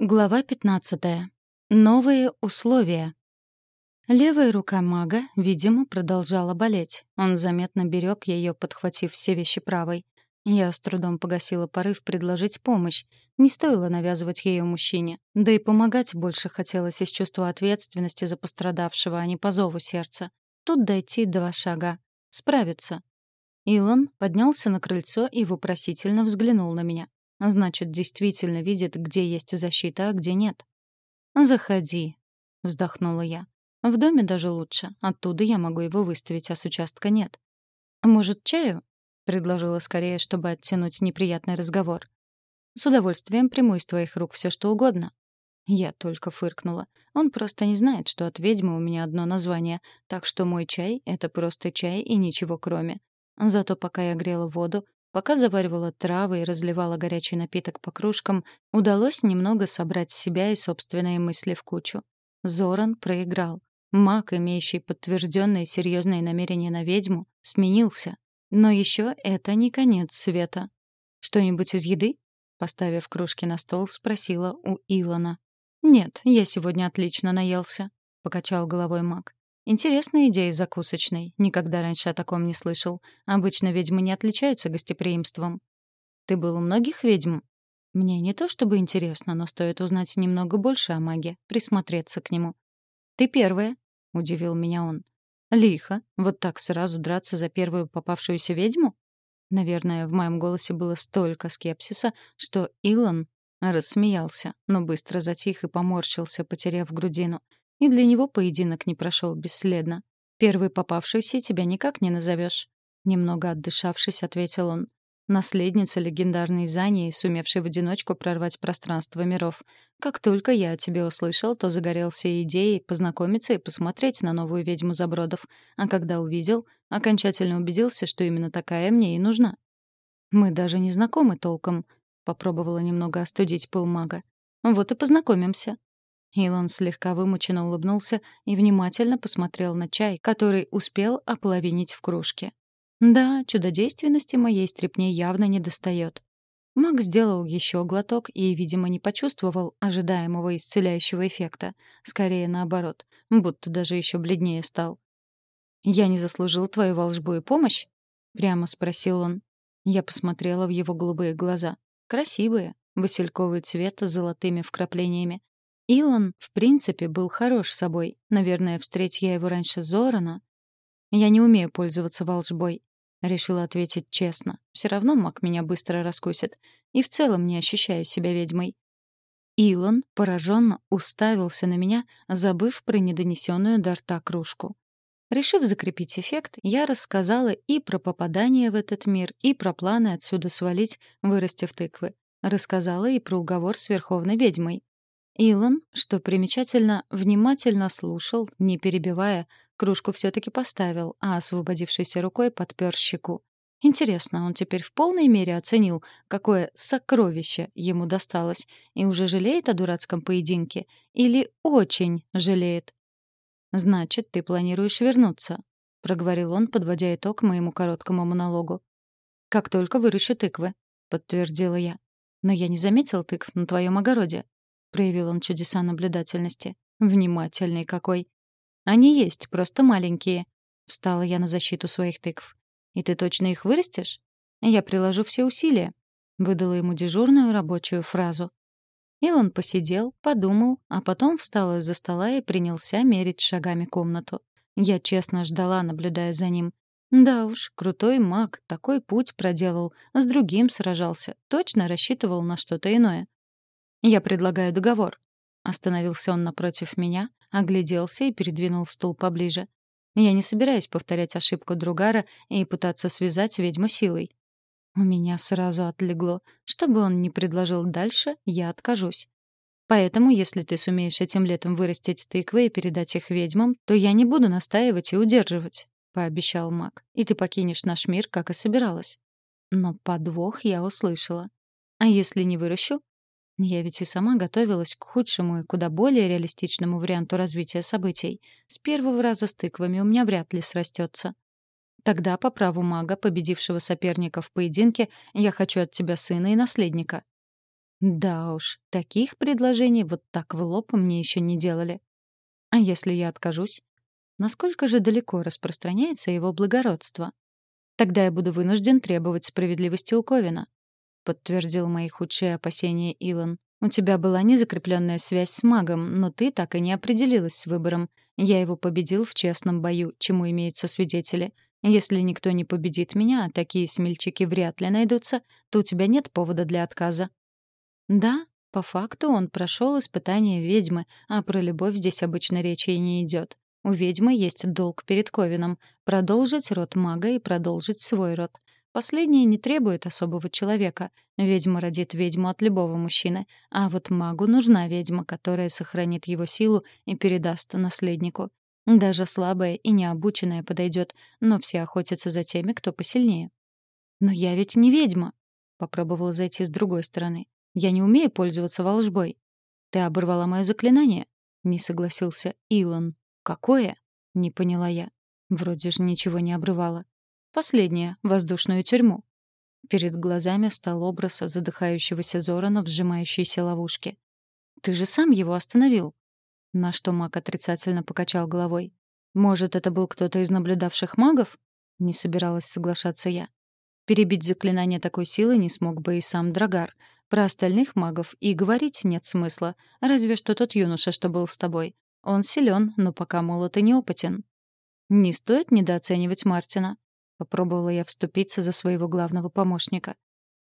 Глава 15. Новые условия. Левая рука мага, видимо, продолжала болеть. Он заметно берег ее, подхватив все вещи правой. Я с трудом погасила порыв предложить помощь. Не стоило навязывать ее мужчине. Да и помогать больше хотелось из чувства ответственности за пострадавшего, а не по зову сердца. Тут дойти два шага. Справиться. Илон поднялся на крыльцо и вопросительно взглянул на меня. Значит, действительно видит, где есть защита, а где нет. «Заходи», — вздохнула я. «В доме даже лучше. Оттуда я могу его выставить, а с участка нет». «Может, чаю?» — предложила скорее, чтобы оттянуть неприятный разговор. «С удовольствием приму из твоих рук все, что угодно». Я только фыркнула. Он просто не знает, что от ведьмы у меня одно название, так что мой чай — это просто чай и ничего кроме. Зато пока я грела воду, Пока заваривала травы и разливала горячий напиток по кружкам, удалось немного собрать себя и собственные мысли в кучу. Зоран проиграл. Маг, имеющий подтвержденные серьезные намерения на ведьму, сменился. Но еще это не конец света. «Что-нибудь из еды?» Поставив кружки на стол, спросила у Илона. «Нет, я сегодня отлично наелся», — покачал головой маг. Интересная идея закусочной. Никогда раньше о таком не слышал. Обычно ведьмы не отличаются гостеприимством. Ты был у многих ведьм? Мне не то чтобы интересно, но стоит узнать немного больше о маге, присмотреться к нему. Ты первая, удивил меня он. Лихо, вот так сразу драться за первую попавшуюся ведьму? Наверное, в моем голосе было столько скепсиса, что Илон рассмеялся, но быстро затих и поморщился, потеряв грудину. И для него поединок не прошел бесследно. Первый попавшийся тебя никак не назовешь. Немного отдышавшись, ответил он. Наследница легендарной Зании, сумевшей в одиночку прорвать пространство миров. Как только я о тебе услышал, то загорелся идеей познакомиться и посмотреть на новую ведьму Забродов. А когда увидел, окончательно убедился, что именно такая мне и нужна. Мы даже не знакомы толком. Попробовала немного остудить пыл мага. Вот и познакомимся. Илон слегка вымученно улыбнулся и внимательно посмотрел на чай, который успел ополовинить в кружке. Да, чудодейственности моей стрепне явно недостает. Маг сделал еще глоток и, видимо, не почувствовал ожидаемого исцеляющего эффекта. Скорее наоборот, будто даже еще бледнее стал. «Я не заслужил твою волшбу и помощь?» — прямо спросил он. Я посмотрела в его голубые глаза. Красивые, васильковый цвет с золотыми вкраплениями. Илон, в принципе, был хорош собой. Наверное, встреть я его раньше Зорана. Я не умею пользоваться волшбой. Решила ответить честно. Все равно маг меня быстро раскусит. И в целом не ощущаю себя ведьмой. Илон пораженно уставился на меня, забыв про недонесенную до рта кружку. Решив закрепить эффект, я рассказала и про попадание в этот мир, и про планы отсюда свалить, вырастив тыквы. Рассказала и про уговор с Верховной ведьмой. Илон, что примечательно, внимательно слушал, не перебивая, кружку все таки поставил, а освободившейся рукой подпер щеку. Интересно, он теперь в полной мере оценил, какое сокровище ему досталось, и уже жалеет о дурацком поединке? Или очень жалеет? «Значит, ты планируешь вернуться», — проговорил он, подводя итог моему короткому монологу. «Как только выращу тыквы», — подтвердила я. «Но я не заметил тыкв на твоем огороде», — проявил он чудеса наблюдательности. «Внимательный какой!» «Они есть, просто маленькие». Встала я на защиту своих тыкв. «И ты точно их вырастешь?» «Я приложу все усилия», — выдала ему дежурную рабочую фразу. Илон посидел, подумал, а потом встал из-за стола и принялся мерить шагами комнату. Я честно ждала, наблюдая за ним. Да уж, крутой маг, такой путь проделал, с другим сражался, точно рассчитывал на что-то иное. «Я предлагаю договор». Остановился он напротив меня, огляделся и передвинул стул поближе. Я не собираюсь повторять ошибку Другара и пытаться связать ведьму силой. У меня сразу отлегло. Что бы он ни предложил дальше, я откажусь. Поэтому, если ты сумеешь этим летом вырастить тыквы и передать их ведьмам, то я не буду настаивать и удерживать», — пообещал маг. «И ты покинешь наш мир, как и собиралась». Но подвох я услышала. «А если не выращу, я ведь и сама готовилась к худшему и куда более реалистичному варианту развития событий. С первого раза с тыквами у меня вряд ли срастется. Тогда, по праву мага, победившего соперника в поединке, я хочу от тебя сына и наследника. Да уж, таких предложений вот так в лоб мне еще не делали. А если я откажусь? Насколько же далеко распространяется его благородство? Тогда я буду вынужден требовать справедливости у Ковина, подтвердил мои худшие опасения Илон. У тебя была незакрепленная связь с магом, но ты так и не определилась с выбором. Я его победил в честном бою, чему имеются свидетели. Если никто не победит меня, а такие смельчаки вряд ли найдутся, то у тебя нет повода для отказа. Да, по факту он прошел испытание ведьмы, а про любовь здесь обычно речи и не идет. У ведьмы есть долг перед Ковином — продолжить род мага и продолжить свой род. Последнее не требует особого человека. Ведьма родит ведьму от любого мужчины. А вот магу нужна ведьма, которая сохранит его силу и передаст наследнику. Даже слабая и необученная подойдет, но все охотятся за теми, кто посильнее. «Но я ведь не ведьма», — попробовала зайти с другой стороны. «Я не умею пользоваться волжбой». «Ты оборвала мое заклинание?» — не согласился Илон. «Какое?» — не поняла я. Вроде же ничего не обрывала. «Последнее — воздушную тюрьму». Перед глазами стал образ задыхающегося Зорана в сжимающейся ловушке. «Ты же сам его остановил». На что маг отрицательно покачал головой. «Может, это был кто-то из наблюдавших магов?» Не собиралась соглашаться я. Перебить заклинание такой силы не смог бы и сам Драгар. Про остальных магов и говорить нет смысла, разве что тот юноша, что был с тобой. Он силен, но пока молод и неопытен. Не стоит недооценивать Мартина. Попробовала я вступиться за своего главного помощника.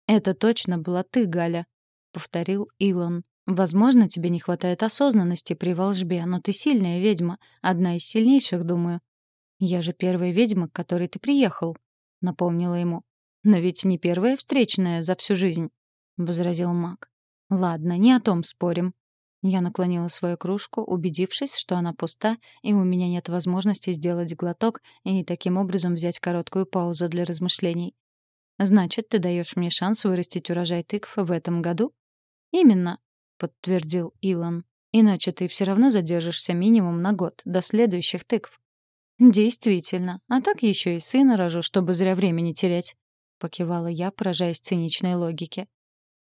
«Это точно была ты, Галя», — повторил Илон. «Возможно, тебе не хватает осознанности при волжбе, но ты сильная ведьма, одна из сильнейших, думаю». «Я же первая ведьма, к которой ты приехал», — напомнила ему. «Но ведь не первая встречная за всю жизнь», — возразил маг. «Ладно, не о том спорим. Я наклонила свою кружку, убедившись, что она пуста, и у меня нет возможности сделать глоток и таким образом взять короткую паузу для размышлений. «Значит, ты даешь мне шанс вырастить урожай тыкв в этом году?» «Именно», — подтвердил Илон. «Иначе ты все равно задержишься минимум на год, до следующих тыкв». «Действительно. А так еще и сына рожу, чтобы зря времени терять», — покивала я, поражаясь циничной логике.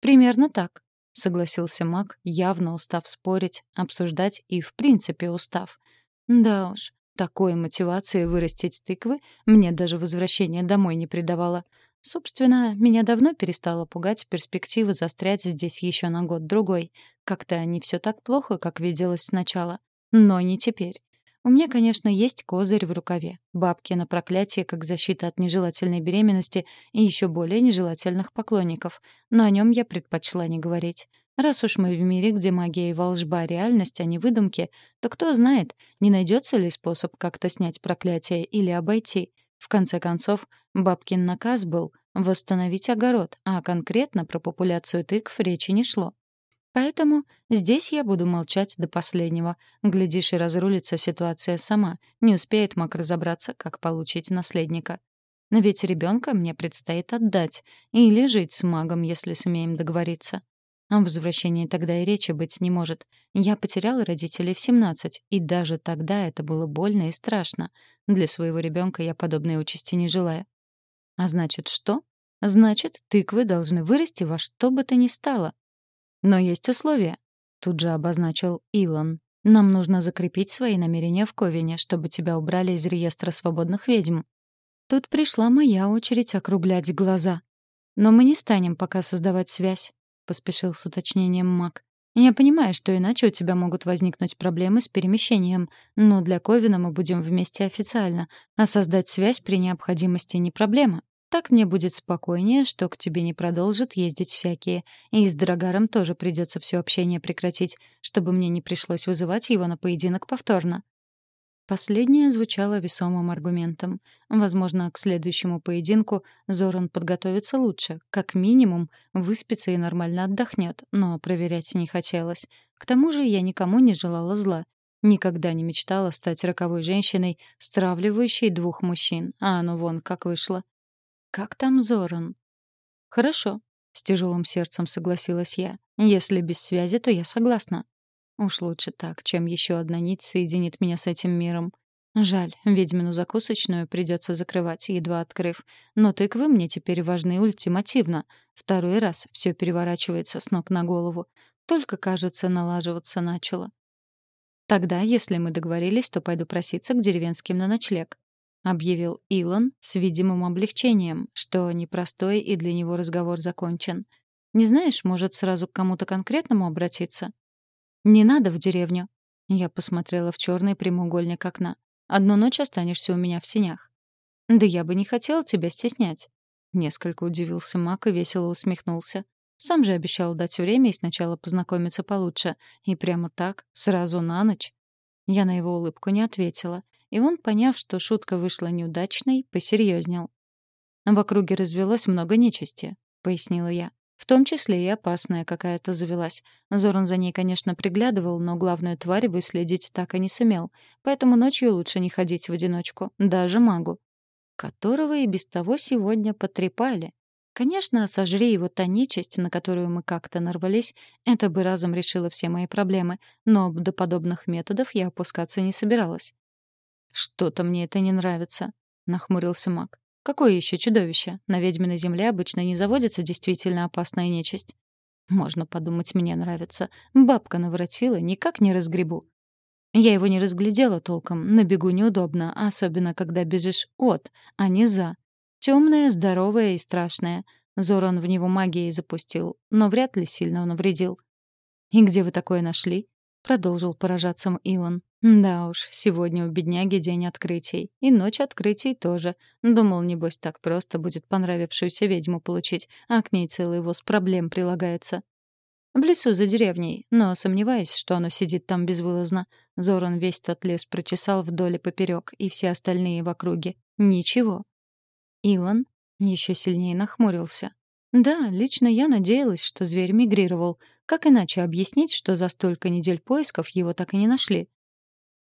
«Примерно так», — согласился Мак, явно устав спорить, обсуждать и, в принципе, устав. «Да уж, такой мотивации вырастить тыквы мне даже возвращение домой не придавало. Собственно, меня давно перестала пугать перспектива застрять здесь еще на год-другой. Как-то не все так плохо, как виделось сначала. Но не теперь. У меня, конечно, есть козырь в рукаве. Бабки на проклятие как защита от нежелательной беременности и еще более нежелательных поклонников. Но о нем я предпочла не говорить. Раз уж мы в мире, где магия и волжба — реальность, а не выдумки, то кто знает, не найдется ли способ как-то снять проклятие или обойти. В конце концов, бабкин наказ был восстановить огород, а конкретно про популяцию тыкв речи не шло. Поэтому здесь я буду молчать до последнего. Глядишь, и разрулится ситуация сама. Не успеет маг разобраться, как получить наследника. Но ведь ребенка мне предстоит отдать. Или жить с магом, если сумеем договориться. О возвращении тогда и речи быть не может. Я потеряла родителей в 17, и даже тогда это было больно и страшно. Для своего ребенка я подобной участи не желаю. А значит, что? Значит, тыквы должны вырасти во что бы то ни стало. Но есть условия. Тут же обозначил Илон. Нам нужно закрепить свои намерения в Ковине, чтобы тебя убрали из реестра свободных ведьм. Тут пришла моя очередь округлять глаза. Но мы не станем пока создавать связь, поспешил с уточнением Мак. Я понимаю, что иначе у тебя могут возникнуть проблемы с перемещением, но для Ковина мы будем вместе официально, а создать связь при необходимости не проблема. Так мне будет спокойнее, что к тебе не продолжат ездить всякие. И с Драгаром тоже придется все общение прекратить, чтобы мне не пришлось вызывать его на поединок повторно. Последнее звучало весомым аргументом. Возможно, к следующему поединку Зоран подготовится лучше, как минимум выспится и нормально отдохнет, но проверять не хотелось. К тому же я никому не желала зла. Никогда не мечтала стать роковой женщиной, стравливающей двух мужчин, а оно вон как вышло. Как там Зоран? Хорошо, с тяжелым сердцем согласилась я. Если без связи, то я согласна. Уж лучше так, чем еще одна нить соединит меня с этим миром. Жаль, ведьмину закусочную придется закрывать, едва открыв. Но тыквы мне теперь важны ультимативно. Второй раз все переворачивается с ног на голову. Только, кажется, налаживаться начало. Тогда, если мы договорились, то пойду проситься к деревенским на ночлег, объявил Илон с видимым облегчением, что непростой и для него разговор закончен. Не знаешь, может, сразу к кому-то конкретному обратиться? Не надо в деревню. Я посмотрела в черный прямоугольник окна. Одну ночь останешься у меня в синях. Да я бы не хотела тебя стеснять. Несколько удивился Мак и весело усмехнулся. Сам же обещал дать время и сначала познакомиться получше. И прямо так, сразу на ночь. Я на его улыбку не ответила. И он, поняв, что шутка вышла неудачной, посерьезнел. «В округе развелось много нечисти», — пояснила я. В том числе и опасная какая-то завелась. Зоран за ней, конечно, приглядывал, но главную тварь выследить так и не сумел. Поэтому ночью лучше не ходить в одиночку, даже магу. Которого и без того сегодня потрепали. Конечно, сожри его та нечисть, на которую мы как-то нарвались, это бы разом решило все мои проблемы, но до подобных методов я опускаться не собиралась. «Что-то мне это не нравится», — нахмурился маг. Какое еще чудовище? На ведьминой земле обычно не заводится действительно опасная нечисть. Можно подумать, мне нравится. Бабка наворотила, никак не разгребу. Я его не разглядела толком, на бегу неудобно, особенно когда бежишь от, а не за. Темное, здоровое и страшное. Зоран в него магией запустил, но вряд ли сильно он вредил. «И где вы такое нашли?» — продолжил поражаться Илон. Да уж, сегодня у бедняги день открытий. И ночь открытий тоже. Думал, небось, так просто будет понравившуюся ведьму получить, а к ней целый воз проблем прилагается. В лесу за деревней, но сомневаюсь, что оно сидит там безвылазно. Зоран весь тот лес прочесал вдоль и поперек, и все остальные в округе. Ничего. Илон еще сильнее нахмурился. Да, лично я надеялась, что зверь мигрировал. Как иначе объяснить, что за столько недель поисков его так и не нашли?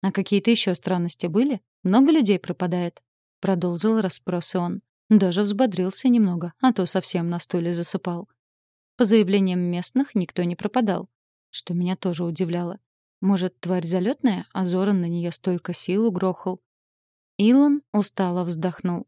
«А какие-то еще странности были? Много людей пропадает?» Продолжил расспросы он. Даже взбодрился немного, а то совсем на стуле засыпал. По заявлениям местных никто не пропадал, что меня тоже удивляло. Может, тварь залетная, а Зоран на нее столько сил угрохал. Илон устало вздохнул.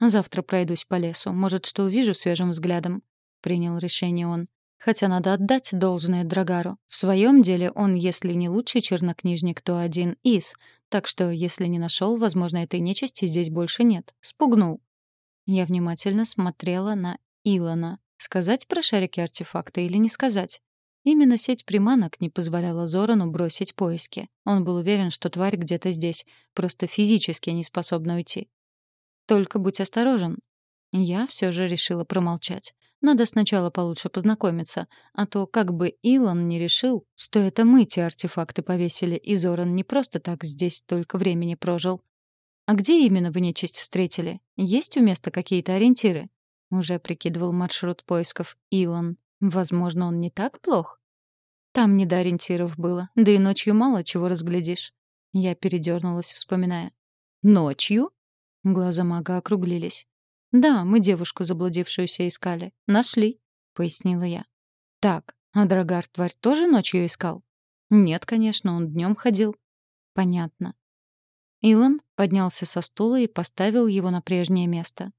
«Завтра пройдусь по лесу. Может, что увижу свежим взглядом», — принял решение он. Хотя надо отдать должное Драгару. В своем деле он, если не лучший чернокнижник, то один из. Так что, если не нашел, возможно, этой нечисти здесь больше нет. Спугнул. Я внимательно смотрела на Илона. Сказать про шарики артефакта или не сказать? Именно сеть приманок не позволяла Зорану бросить поиски. Он был уверен, что тварь где-то здесь, просто физически не способна уйти. «Только будь осторожен». Я все же решила промолчать. Надо сначала получше познакомиться, а то как бы Илон не решил, что это мы те артефакты повесили, и Зоран не просто так здесь столько времени прожил. А где именно вы нечисть встретили? Есть у места какие-то ориентиры? Уже прикидывал маршрут поисков Илон. Возможно, он не так плох? Там не до ориентиров было, да и ночью мало чего разглядишь. Я передернулась, вспоминая. «Ночью?» Глаза мага округлились. «Да, мы девушку заблудившуюся искали. Нашли», — пояснила я. «Так, а Драгар тварь тоже ночью искал?» «Нет, конечно, он днем ходил». «Понятно». Илон поднялся со стула и поставил его на прежнее место.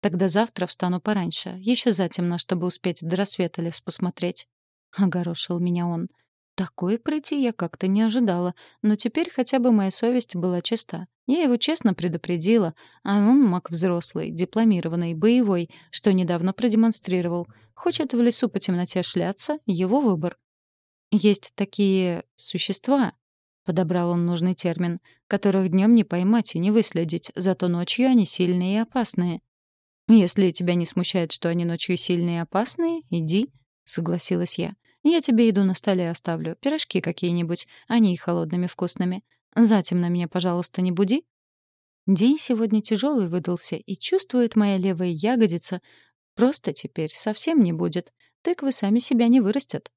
«Тогда завтра встану пораньше, еще затемно, чтобы успеть до рассвета лес посмотреть». Огорошил меня он. Такой пройти я как-то не ожидала, но теперь хотя бы моя совесть была чиста. Я его честно предупредила, а он маг взрослый, дипломированный, боевой, что недавно продемонстрировал. Хочет в лесу по темноте шляться — его выбор. Есть такие существа, подобрал он нужный термин, которых днем не поймать и не выследить, зато ночью они сильные и опасные. Если тебя не смущает, что они ночью сильные и опасные, иди, согласилась я. Я тебе еду на столе оставлю, пирожки какие-нибудь, они и холодными вкусными. Затем на меня, пожалуйста, не буди. День сегодня тяжелый выдался, и чувствует моя левая ягодица. Просто теперь совсем не будет. Тыквы сами себя не вырастят.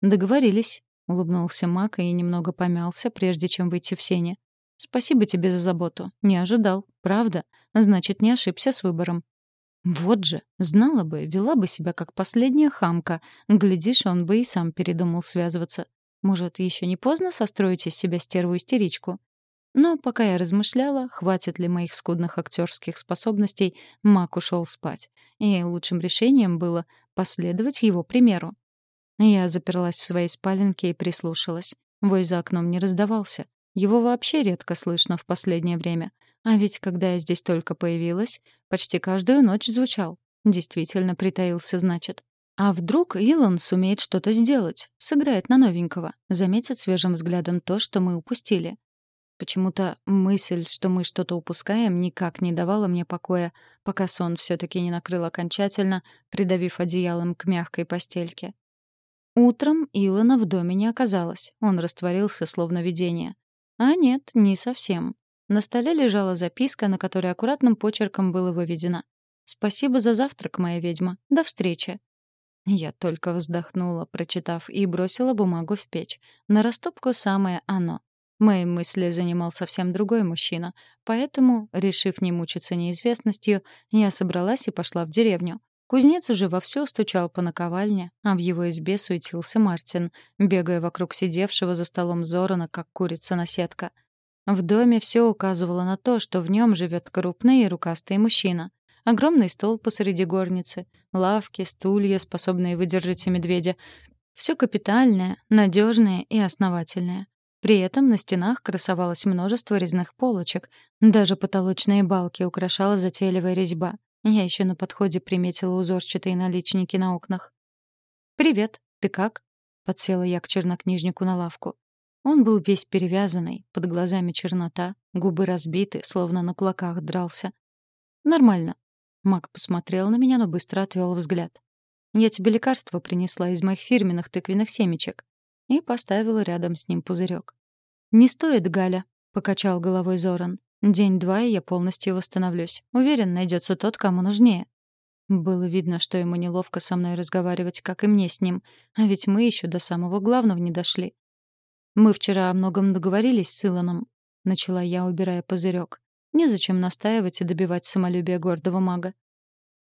Договорились. Улыбнулся Мак и немного помялся, прежде чем выйти в сене. «Спасибо тебе за заботу. Не ожидал. Правда. Значит, не ошибся с выбором. Вот же, знала бы, вела бы себя как последняя хамка. Глядишь, он бы и сам передумал связываться. Может, еще не поздно состроить из себя стерву-истеричку? Но пока я размышляла, хватит ли моих скудных актерских способностей, Мак ушел спать. И лучшим решением было последовать его примеру. Я заперлась в своей спаленке и прислушалась. Вой за окном не раздавался. Его вообще редко слышно в последнее время. А ведь когда я здесь только появилась, почти каждую ночь звучал. Действительно притаился, значит. А вдруг Илон сумеет что-то сделать, сыграет на новенького, заметит свежим взглядом то, что мы упустили. Почему-то мысль, что мы что-то упускаем, никак не давала мне покоя, пока сон все таки не накрыл окончательно, придавив одеялом к мягкой постельке. Утром Илона в доме не оказалось. Он растворился, словно видение. А нет, не совсем. На столе лежала записка, на которой аккуратным почерком было выведено. «Спасибо за завтрак, моя ведьма. До встречи». Я только вздохнула, прочитав, и бросила бумагу в печь. На растопку самое оно. Мои мысли занимал совсем другой мужчина, поэтому, решив не мучиться неизвестностью, я собралась и пошла в деревню. Кузнец уже вовсю стучал по наковальне, а в его избе суетился Мартин, бегая вокруг сидевшего за столом Зорана, как курица-наседка. В доме все указывало на то, что в нем живет крупный и рукастый мужчина. Огромный стол посреди горницы, лавки, стулья, способные выдержать и медведя. Все капитальное, надежное и основательное. При этом на стенах красовалось множество резных полочек, даже потолочные балки украшала затейливая резьба. Я еще на подходе приметила узорчатые наличники на окнах. «Привет, ты как?» — подсела я к чернокнижнику на лавку. Он был весь перевязанный, под глазами чернота, губы разбиты, словно на кулаках дрался. «Нормально». Мак посмотрел на меня, но быстро отвел взгляд. «Я тебе лекарство принесла из моих фирменных тыквенных семечек». И поставила рядом с ним пузырек. «Не стоит, Галя», — покачал головой Зоран. День-два, и я полностью восстановлюсь. Уверен, найдется тот, кому нужнее. Было видно, что ему неловко со мной разговаривать, как и мне с ним. А ведь мы еще до самого главного не дошли. Мы вчера о многом договорились с Илоном. Начала я, убирая пузырек. Незачем настаивать и добивать самолюбие гордого мага.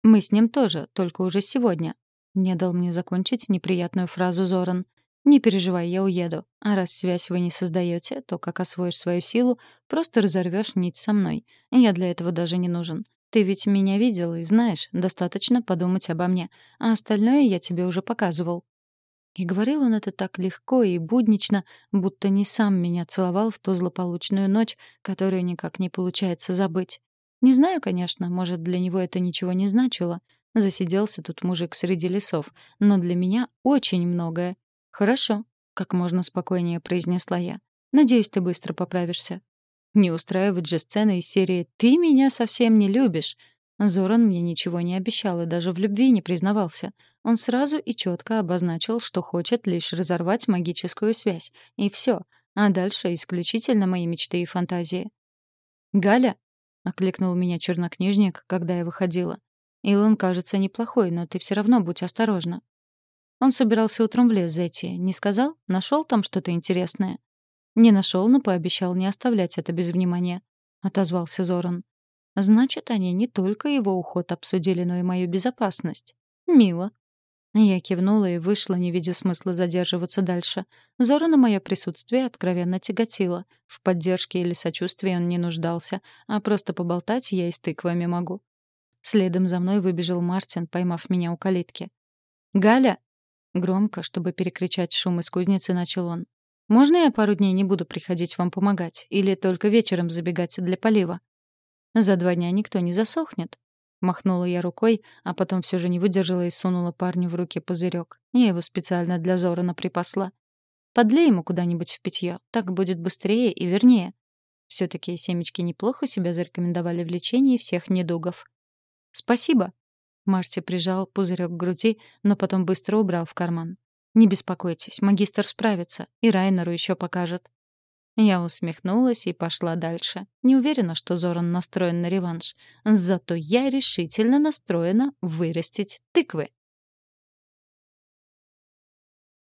Мы с ним тоже, только уже сегодня. Не дал мне закончить неприятную фразу Зоран. «Не переживай, я уеду. А раз связь вы не создаете, то как освоишь свою силу, просто разорвешь нить со мной. Я для этого даже не нужен. Ты ведь меня видел и знаешь, достаточно подумать обо мне, а остальное я тебе уже показывал». И говорил он это так легко и буднично, будто не сам меня целовал в ту злополучную ночь, которую никак не получается забыть. Не знаю, конечно, может, для него это ничего не значило. Засиделся тут мужик среди лесов, но для меня очень многое. «Хорошо», — как можно спокойнее произнесла я. «Надеюсь, ты быстро поправишься». Не устраивать же сцены из серии «Ты меня совсем не любишь». Зоран мне ничего не обещал и даже в любви не признавался. Он сразу и четко обозначил, что хочет лишь разорвать магическую связь. И все. А дальше исключительно мои мечты и фантазии. «Галя?» — окликнул меня чернокнижник, когда я выходила. «Илон кажется неплохой, но ты все равно будь осторожна». Он собирался утром в лес зайти. Не сказал? Нашел там что-то интересное? Не нашел, но пообещал не оставлять это без внимания. Отозвался Зоран. Значит, они не только его уход обсудили, но и мою безопасность. Мило. Я кивнула и вышла, не видя смысла задерживаться дальше. Зорана мое присутствие откровенно тяготило. В поддержке или сочувствии он не нуждался, а просто поболтать я и с тыквами могу. Следом за мной выбежал Мартин, поймав меня у калитки. «Галя!» Громко, чтобы перекричать шум из кузницы, начал он. «Можно я пару дней не буду приходить вам помогать? Или только вечером забегать для полива?» «За два дня никто не засохнет». Махнула я рукой, а потом все же не выдержала и сунула парню в руки пузырек. Я его специально для Зорана припасла. «Подлей ему куда-нибудь в питье, так будет быстрее и вернее». все таки семечки неплохо себя зарекомендовали в лечении всех недугов. «Спасибо», Марти прижал пузырек к груди, но потом быстро убрал в карман. «Не беспокойтесь, магистр справится, и Райнеру еще покажет». Я усмехнулась и пошла дальше. Не уверена, что Зоран настроен на реванш. Зато я решительно настроена вырастить тыквы.